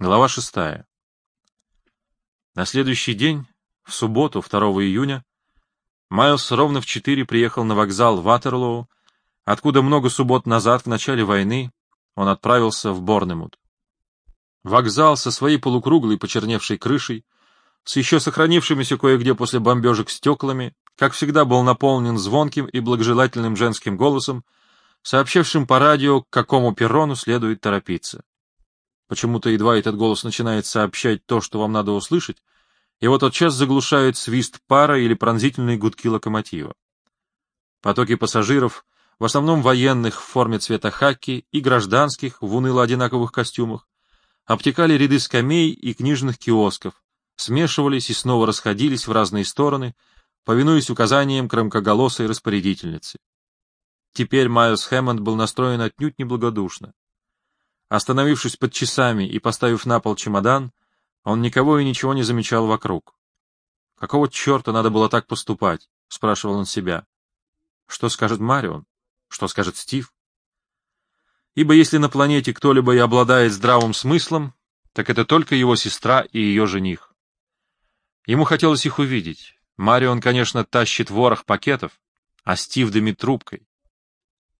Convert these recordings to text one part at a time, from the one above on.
Глава шестая. На следующий день, в субботу, 2 июня, Майлз ровно в четыре приехал на вокзал Ватерлоу, откуда много суббот назад, в начале войны, он отправился в Борнемут. Вокзал со своей полукруглой почерневшей крышей, с еще сохранившимися кое-где после бомбежек стеклами, как всегда был наполнен звонким и благожелательным женским голосом, сообщавшим по радио, к какому перрону следует торопиться. Почему-то едва этот голос начинает сообщать то, что вам надо услышать, его тотчас заглушает свист пара или пронзительные гудки локомотива. Потоки пассажиров, в основном военных в форме цвета хаки и гражданских в уныло-одинаковых костюмах, обтекали ряды скамей и книжных киосков, смешивались и снова расходились в разные стороны, повинуясь указаниям громкоголосой распорядительницы. Теперь Майлз Хэммонд был настроен отнюдь неблагодушно. Остановившись под часами и поставив на пол чемодан, он никого и ничего не замечал вокруг. Какого черта надо было так поступать? — спрашивал он себя. Что скажет Марион? Что скажет Стив? Ибо если на планете кто-либо и обладает здравым смыслом, так это только его сестра и ее жених. Ему хотелось их увидеть. Марион, конечно, тащит ворох пакетов, а Стив дымит трубкой.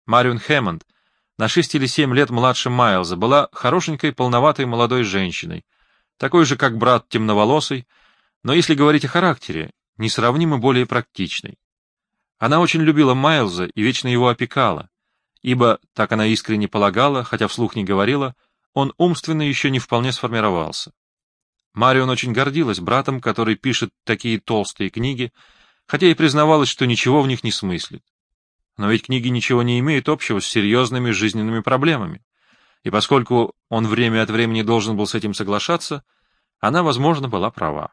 Марион Хэммонд на шесть или семь лет младше Майлза, была хорошенькой, полноватой молодой женщиной, такой же, как брат темноволосый, но если говорить о характере, несравнимо более практичной. Она очень любила Майлза и вечно его опекала, ибо, так она искренне полагала, хотя вслух не говорила, он умственно еще не вполне сформировался. Марион очень гордилась братом, который пишет такие толстые книги, хотя и признавалась, что ничего в них не смыслит. Но ведь книги ничего не имеют общего с серьезными жизненными проблемами. И поскольку он время от времени должен был с этим соглашаться, она, возможно, была права.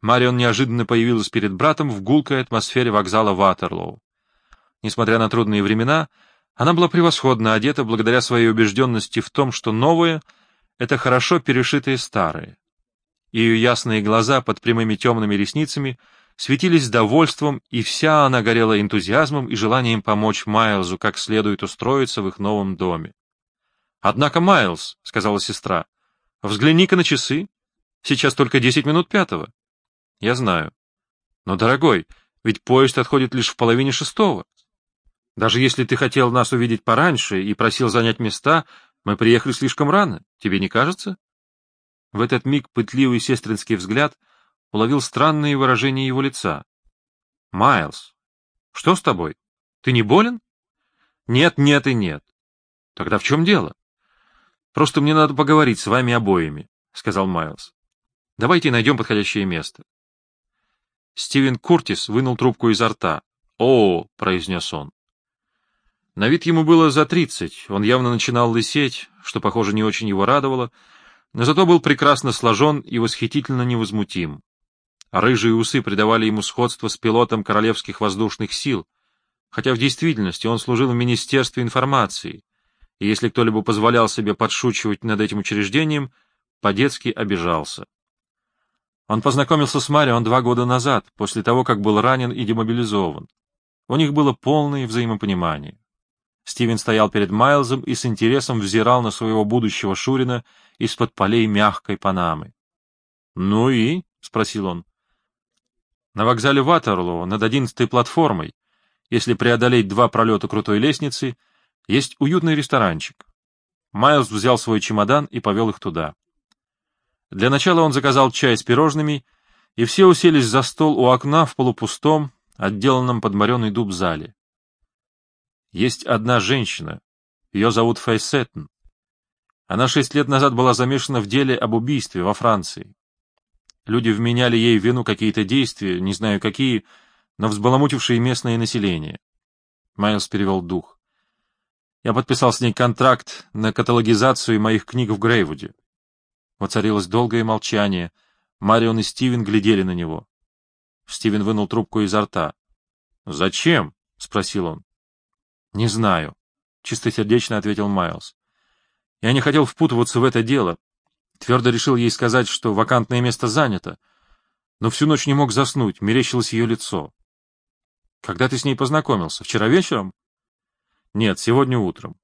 Марион неожиданно появилась перед братом в гулкой атмосфере вокзала Ватерлоу. Несмотря на трудные времена, она была превосходно одета благодаря своей убежденности в том, что новое — это хорошо перешитые старые. Ее ясные глаза под прямыми темными ресницами — светились довольством, и вся она горела энтузиазмом и желанием помочь Майлзу как следует устроиться в их новом доме. — Однако, Майлз, — сказала сестра, — взгляни-ка на часы. Сейчас только десять минут пятого. — Я знаю. — Но, дорогой, ведь поезд отходит лишь в половине шестого. Даже если ты хотел нас увидеть пораньше и просил занять места, мы приехали слишком рано. Тебе не кажется? В этот миг пытливый сестринский взгляд — уловил странные выражения его лица. — Майлз, что с тобой? Ты не болен? — Нет, нет и нет. — Тогда в чем дело? — Просто мне надо поговорить с вами обоими, — сказал Майлз. — Давайте найдем подходящее место. Стивен Куртис вынул трубку изо рта. «О!» — произнес он. На вид ему было за тридцать, он явно начинал лысеть, что, похоже, не очень его радовало, но зато был прекрасно сложен и восхитительно невозмутим. Рыжие усы придавали ему сходство с пилотом Королевских воздушных сил, хотя в действительности он служил в Министерстве информации, и если кто-либо позволял себе подшучивать над этим учреждением, по-детски обижался. Он познакомился с Марион два года назад, после того, как был ранен и демобилизован. У них было полное взаимопонимание. Стивен стоял перед Майлзом и с интересом взирал на своего будущего Шурина из-под полей мягкой панамы. — Ну и? — спросил он. На вокзале Ватерлоо, над одиннадцатой платформой, если преодолеть два пролета крутой лестницы, есть уютный ресторанчик. Майлз взял свой чемодан и повел их туда. Для начала он заказал чай с пирожными, и все уселись за стол у окна в полупустом, отделанном под мореный дуб зале. Есть одна женщина, ее зовут Фейсеттен. Она шесть лет назад была замешана в деле об убийстве во Франции. Люди вменяли ей в вину какие-то действия, не знаю какие, но взбаламутившие местное население. Майлз перевел дух. Я подписал с ней контракт на каталогизацию моих книг в Грейвуде. Воцарилось долгое молчание. Марион и Стивен глядели на него. Стивен вынул трубку изо рта. — Зачем? — спросил он. — Не знаю, — чистосердечно ответил Майлз. — Я не хотел впутываться в это дело, Твердо решил ей сказать, что вакантное место занято, но всю ночь не мог заснуть, мерещилось ее лицо. — Когда ты с ней познакомился? Вчера вечером? — Нет, сегодня утром.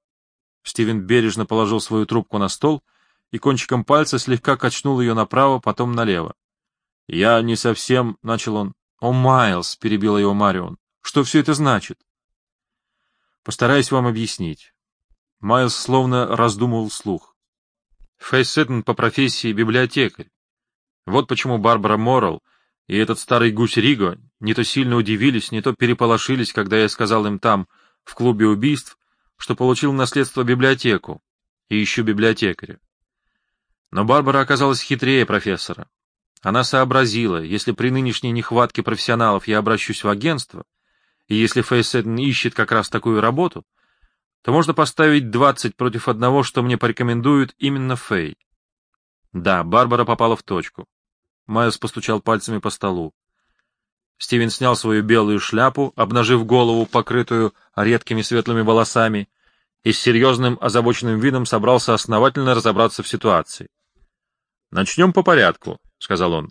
Стивен бережно положил свою трубку на стол и кончиком пальца слегка качнул ее направо, потом налево. — Я не совсем... — начал он. — О, Майлз! — перебила его Марион. — Что все это значит? — Постараюсь вам объяснить. Майлз словно раздумывал вслух. Фейсеттон по профессии библиотекарь. Вот почему Барбара Моррелл и этот старый гусь Риго не то сильно удивились, не то переполошились, когда я сказал им там, в клубе убийств, что получил наследство библиотеку и ищу библиотекаря. Но Барбара оказалась хитрее профессора. Она сообразила, если при нынешней нехватке профессионалов я обращусь в агентство, и если Фейсеттон ищет как раз такую работу, то можно поставить двадцать против одного, что мне порекомендуют именно Фей. Да, Барбара попала в точку. Майлз постучал пальцами по столу. Стивен снял свою белую шляпу, обнажив голову, покрытую редкими светлыми волосами, и с серьезным озабоченным видом собрался основательно разобраться в ситуации. «Начнем по порядку», — сказал он.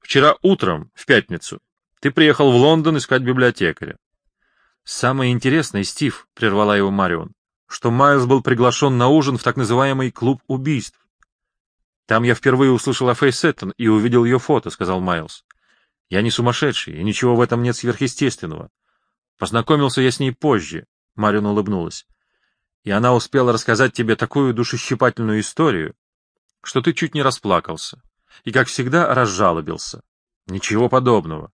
«Вчера утром, в пятницу, ты приехал в Лондон искать библиотекаря. «Самое интересное, Стив», — прервала его Марион, «что Майлз был приглашен на ужин в так называемый клуб убийств. Там я впервые услышал о Фейс Сеттон и увидел ее фото», — сказал Майлз. «Я не сумасшедший, и ничего в этом нет сверхъестественного. Познакомился я с ней позже», — Марион улыбнулась. «И она успела рассказать тебе такую душещипательную историю, что ты чуть не расплакался и, как всегда, разжалобился. Ничего подобного.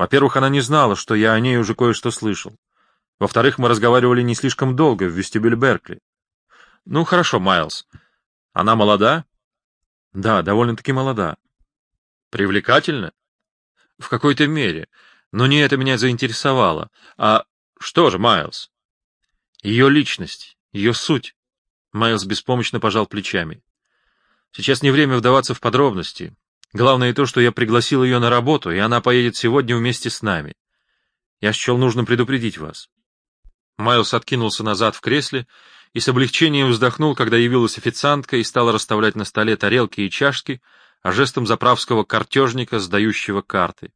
Во-первых, она не знала, что я о ней уже кое-что слышал. Во-вторых, мы разговаривали не слишком долго в вестибюле Беркли. Ну, хорошо, Майлз. Она молода? Да, довольно-таки молода. Привлекательна? В какой-то мере. Но не это меня заинтересовало. А что же, Майлз? Ее личность, ее суть. Майлз беспомощно пожал плечами. Сейчас не время вдаваться в подробности. Главное то, что я пригласил ее на работу, и она поедет сегодня вместе с нами. Я счел нужно предупредить вас. Майлз откинулся назад в кресле и с облегчением вздохнул, когда явилась официантка и стала расставлять на столе тарелки и чашки, а жестом заправского картежника, сдающего карты.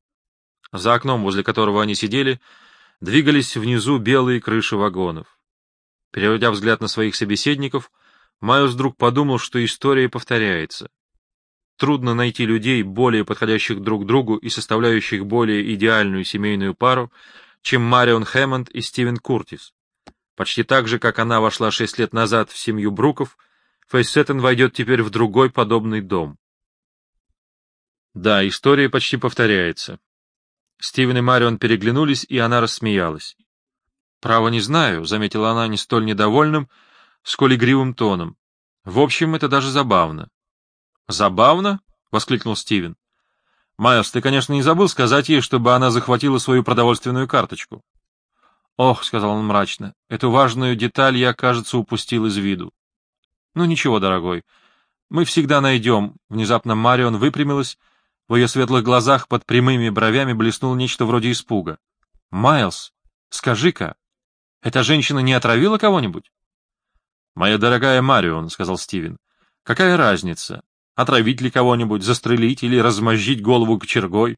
За окном, возле которого они сидели, двигались внизу белые крыши вагонов. Переводя взгляд на своих собеседников, Майлз вдруг подумал, что история повторяется. Трудно найти людей, более подходящих друг другу и составляющих более идеальную семейную пару, чем Марион Хэммонд и Стивен Куртис. Почти так же, как она вошла шесть лет назад в семью Бруков, Фейсеттен войдет теперь в другой подобный дом. Да, история почти повторяется. Стивен и Марион переглянулись, и она рассмеялась. «Право не знаю», — заметила она не столь недовольным, сколь игривым тоном. «В общем, это даже забавно. «Забавно?» — воскликнул Стивен. «Майлз, ты, конечно, не забыл сказать ей, чтобы она захватила свою продовольственную карточку». «Ох», — сказал он мрачно, — «эту важную деталь я, кажется, упустил из виду». «Ну ничего, дорогой, мы всегда найдем». Внезапно Марион выпрямилась, в ее светлых глазах под прямыми бровями блеснуло нечто вроде испуга. «Майлз, скажи-ка, эта женщина не отравила кого-нибудь?» «Моя дорогая Марион», — сказал Стивен, — «какая разница? Отравить ли кого-нибудь, застрелить или размозжить голову кочергой.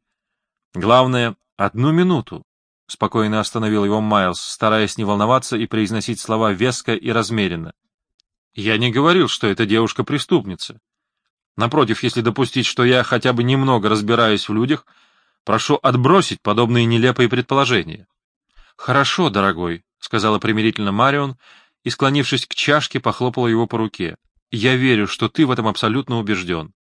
Главное, одну минуту. — спокойно остановил его Майлз, стараясь не волноваться и произносить слова веско и размеренно. «Я не говорил, что эта девушка преступница. Напротив, если допустить, что я хотя бы немного разбираюсь в людях, прошу отбросить подобные нелепые предположения». «Хорошо, дорогой», — сказала примирительно Марион и, склонившись к чашке, похлопала его по руке. Я верю, что ты в этом абсолютно убежден.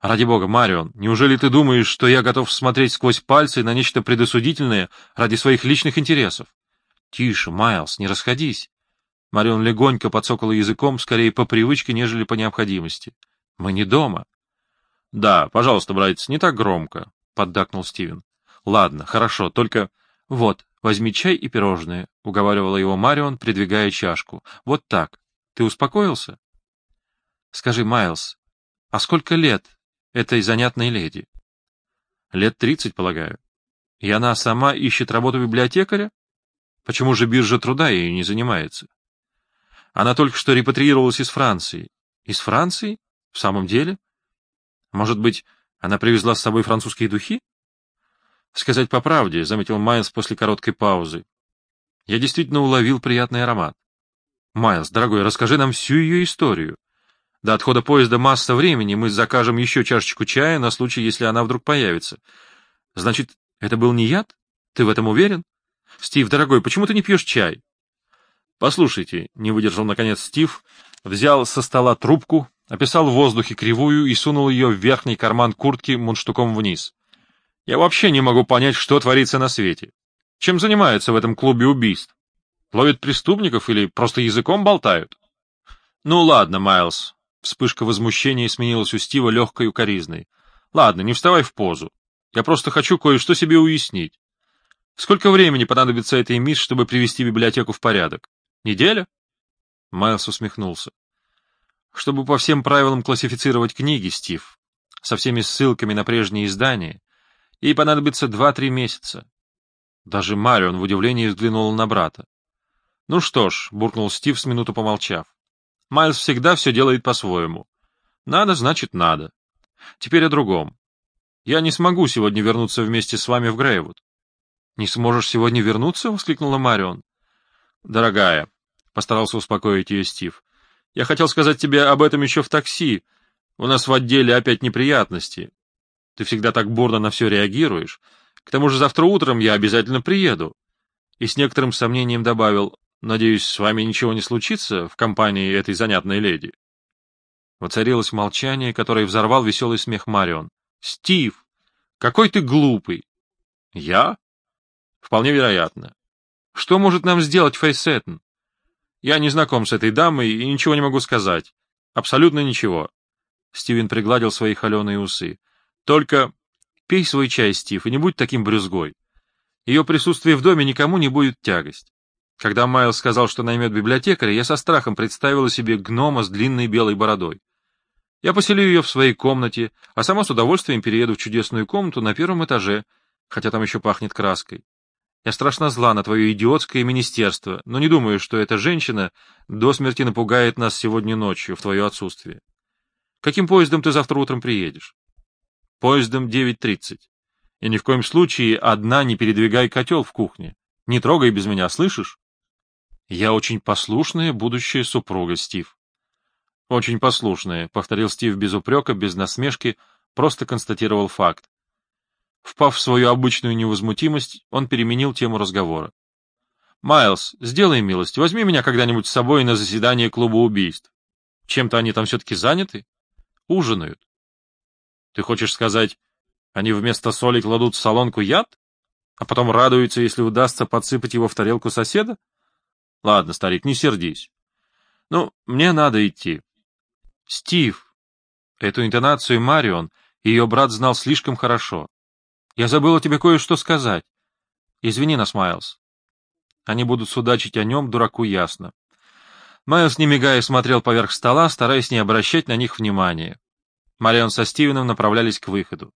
Ради бога, Марион, неужели ты думаешь, что я готов смотреть сквозь пальцы на нечто предосудительное ради своих личных интересов? Тише, Майлз, не расходись. Марион легонько подсокала языком, скорее по привычке, нежели по необходимости. Мы не дома. — Да, пожалуйста, братец, не так громко, — поддакнул Стивен. — Ладно, хорошо, только... — Вот, возьми чай и пирожные, — уговаривала его Марион, придвигая чашку. — Вот так. Ты успокоился? Скажи, Майлз, а сколько лет этой занятной леди? Лет тридцать, полагаю. И она сама ищет работу библиотекаря? Почему же биржа труда ею не занимается? Она только что репатриировалась из Франции. Из Франции? В самом деле? Может быть, она привезла с собой французские духи? Сказать по правде, — заметил Майлз после короткой паузы. Я действительно уловил приятный аромат. Майлз, дорогой, расскажи нам всю ее историю. До отхода поезда масса времени, мы закажем еще чашечку чая на случай, если она вдруг появится. Значит, это был не яд? Ты в этом уверен? Стив, дорогой, почему ты не пьешь чай? Послушайте, не выдержал наконец Стив, взял со стола трубку, описал в воздухе кривую и сунул ее в верхний карман куртки мундштуком вниз. Я вообще не могу понять, что творится на свете. Чем занимаются в этом клубе убийств? Ловят преступников или просто языком болтают? Ну ладно, Майлз. Вспышка возмущения сменилась у Стива легкой укоризной. Ладно, не вставай в позу. Я просто хочу кое-что себе уяснить. Сколько времени понадобится этой мисс, чтобы привести библиотеку в порядок? Неделя? Майлз усмехнулся. Чтобы по всем правилам классифицировать книги, Стив, со всеми ссылками на прежние издания, ей понадобится два-три месяца. Даже Марион в удивлении взглянула на брата. — Ну что ж, — буркнул Стив с минуту помолчав. — Майлз всегда все делает по-своему. Надо, значит, надо. Теперь о другом. Я не смогу сегодня вернуться вместе с вами в Грейвуд. — Не сможешь сегодня вернуться? — воскликнула Марион. — Дорогая, — постарался успокоить ее Стив, — я хотел сказать тебе об этом еще в такси. У нас в отделе опять неприятности. Ты всегда так бурно на все реагируешь. К тому же завтра утром я обязательно приеду. И с некоторым сомнением добавил, надеюсь, с вами ничего не случится в компании этой занятной леди. Воцарилось молчание, которое взорвал веселый смех Марион. — Стив, какой ты глупый! — Я? — Вполне вероятно. Что может нам сделать Фейсеттен? Я не знаком с этой дамой и ничего не могу сказать. Абсолютно ничего. Стивен пригладил свои холеные усы. Только Пей свой чай, Стив, и не будь таким брюзгой. Ее присутствие в доме никому не будет тягость. Когда Майлз сказал, что наймет библиотекаря, я со страхом представила себе гнома с длинной белой бородой. Я поселю ее в своей комнате, а сама с удовольствием перееду в чудесную комнату на первом этаже, хотя там еще пахнет краской. Я страшно зла на твое идиотское министерство, но не думаю, что эта женщина до смерти напугает нас сегодня ночью в твое отсутствие. Каким поездом ты завтра утром приедешь? Поездом 9.30. И ни в коем случае одна не передвигай котел в кухне. Не трогай без меня, слышишь? Я очень послушная будущая супруга, Стив. Очень послушная, — повторил Стив без упрека, без насмешки, просто констатировал факт. Впав в свою обычную невозмутимость, он переменил тему разговора. — Майлз, сделай милость, возьми меня когда-нибудь с собой на заседание клуба убийств. Чем-то они там все-таки заняты? Ужинают. Ты хочешь сказать, они вместо соли кладут в солонку яд? А потом радуются, если удастся подсыпать его в тарелку соседа? Ладно, старик, не сердись. Ну, мне надо идти. Стив. Эту интонацию Марион ее брат знал слишком хорошо. Я забыла тебе кое-что сказать. Извини нас, Майлз. Они будут судачить о нем, дураку ясно. Майлз, не мигая, смотрел поверх стола, стараясь не обращать на них внимания. Марион со Стивеном направлялись к выходу.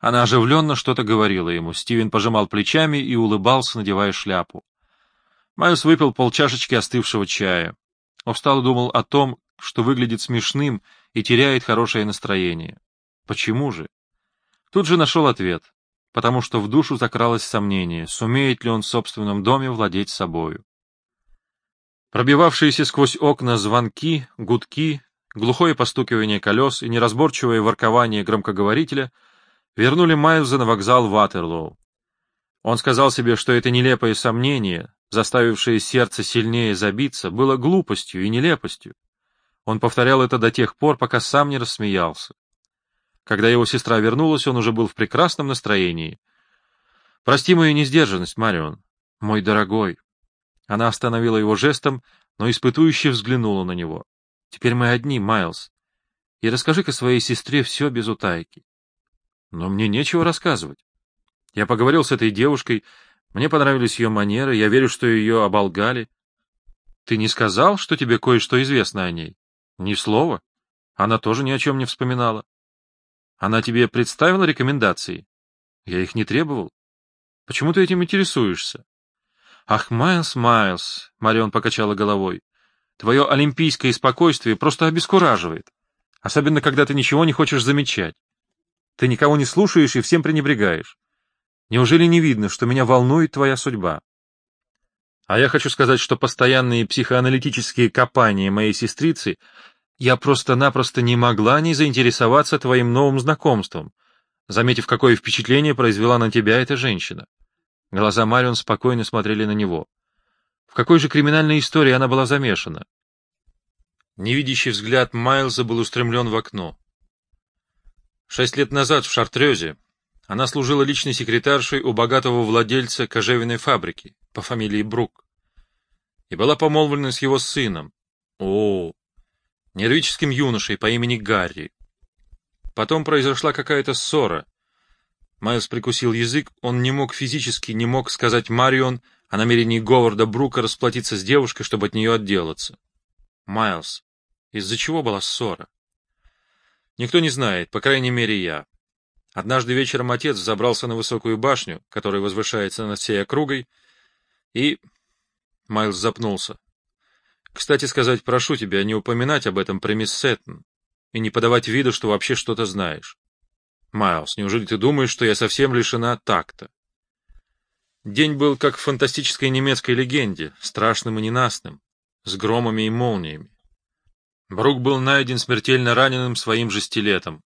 Она оживленно что-то говорила ему. Стивен пожимал плечами и улыбался, надевая шляпу. Майлз выпил полчашечки остывшего чая. Устал думал о том, что выглядит смешным и теряет хорошее настроение. Почему же? Тут же нашел ответ. Потому что в душу закралось сомнение, сумеет ли он в собственном доме владеть собою. Пробивавшиеся сквозь окна звонки, гудки, глухое постукивание колес и неразборчивое воркование громкоговорителя вернули Майлза на вокзал Ватерлоу. Он сказал себе, что это нелепое сомнение, заставившее сердце сильнее забиться, было глупостью и нелепостью. Он повторял это до тех пор, пока сам не рассмеялся. Когда его сестра вернулась, он уже был в прекрасном настроении. «Прости мою несдержанность, Марион, мой дорогой». Она остановила его жестом, но испытующе взглянула на него. Теперь мы одни, Майлз. И расскажи-ка своей сестре все без утайки. Но мне нечего рассказывать. Я поговорил с этой девушкой, мне понравились ее манеры, я верю, что ее оболгали. Ты не сказал, что тебе кое-что известно о ней? Ни слова. Она тоже ни о чем не вспоминала. Она тебе представила рекомендации? Я их не требовал. Почему ты этим интересуешься? Ах, Майлз, Майлз, Марион покачала головой. Твое олимпийское спокойствие просто обескураживает, особенно когда ты ничего не хочешь замечать. Ты никого не слушаешь и всем пренебрегаешь. Неужели не видно, что меня волнует твоя судьба? А я хочу сказать, что постоянные психоаналитические копания моей сестрицы Я просто-напросто не могла не заинтересоваться твоим новым знакомством, заметив, какое впечатление произвела на тебя эта женщина. Глаза Марион спокойно смотрели на него. В какой же криминальной истории она была замешана? Невидящий взгляд Майлза был устремлен в окно. Шесть лет назад в Шартрезе она служила личной секретаршей у богатого владельца кожевенной фабрики по фамилии Брук и была помолвлена с его сыном. О, нервическим юношей по имени Гарри. Потом произошла какая-то ссора. Майлз прикусил язык, он не мог физически, не мог сказать Марион о намерении Говарда Брука расплатиться с девушкой, чтобы от нее отделаться. Майлз, из-за чего была ссора? Никто не знает, по крайней мере, я. Однажды вечером отец забрался на высокую башню, которая возвышается над всей округой, и... Майлз запнулся. Кстати сказать, прошу тебя не упоминать об этом при мисс Сеттон и не подавать виду, что вообще что-то знаешь. Майлз, неужели ты думаешь, что я совсем лишена такта? День был как в фантастической немецкой легенде, страшным и ненастным, с громами и молниями. Брук был найден смертельно раненым своим же стилетом.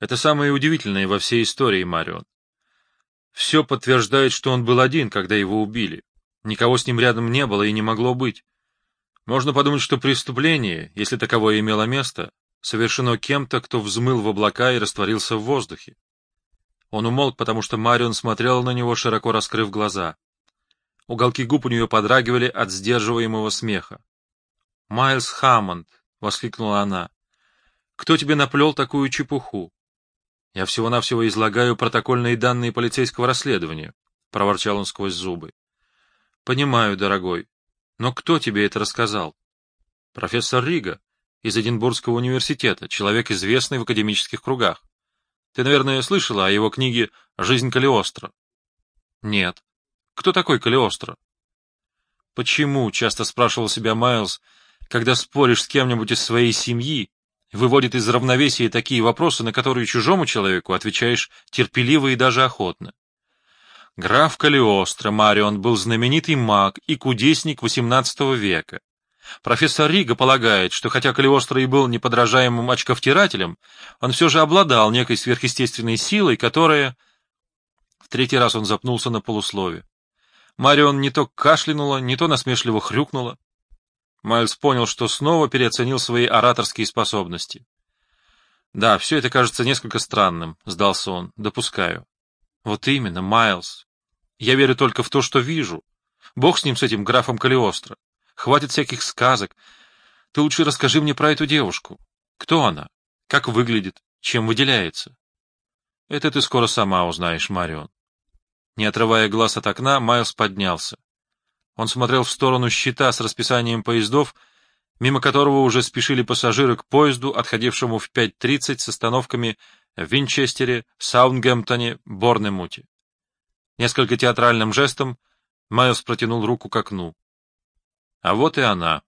Это самое удивительное во всей истории Марион. Все подтверждает, что он был один, когда его убили. Никого с ним рядом не было и не могло быть. Можно подумать, что преступление, если таковое имело место, совершено кем-то, кто взмыл в облака и растворился в воздухе. Он умолк, потому что Марион смотрела на него, широко раскрыв глаза. Уголки губ у нее подрагивали от сдерживаемого смеха. «Майлз Хаммонд!» — воскликнула она. «Кто тебе наплел такую чепуху?» «Я всего-навсего излагаю протокольные данные полицейского расследования», — проворчал он сквозь зубы. «Понимаю, дорогой. Но кто тебе это рассказал?» «Профессор Рига из Эдинбургского университета, человек, известный в академических кругах. Ты, наверное, слышала о его книге «Жизнь Калиостро». «Нет. Кто такой Калиостро?» «Почему?» — часто спрашивал себя Майлз — когда споришь с кем-нибудь из своей семьи, выводит из равновесия такие вопросы, на которые чужому человеку отвечаешь терпеливо и даже охотно. Граф Калиостро Марион был знаменитый маг и кудесник XVIII века. Профессор Рига полагает, что хотя Калиостро и был неподражаемым очковтирателем, он все же обладал некой сверхъестественной силой, которая... В третий раз он запнулся на полуслове. Марион не то кашлянула, не то насмешливо хрюкнула. Майлз понял, что снова переоценил свои ораторские способности. «Да, все это кажется несколько странным», — сдался он, — «допускаю». «Вот именно, Майлз. Я верю только в то, что вижу. Бог с ним, с этим графом Калиостро. Хватит всяких сказок. Ты лучше расскажи мне про эту девушку. Кто она? Как выглядит? Чем выделяется?» «Это ты скоро сама узнаешь, Марион». Не отрывая глаз от окна, Майлз поднялся. Он смотрел в сторону щита с расписанием поездов, мимо которого уже спешили пассажиры к поезду, отходившему в 5.30 с остановками в Винчестере, Саундгемптоне, Борнемуте. Несколько театральным жестом Майлз протянул руку к окну. А вот и она.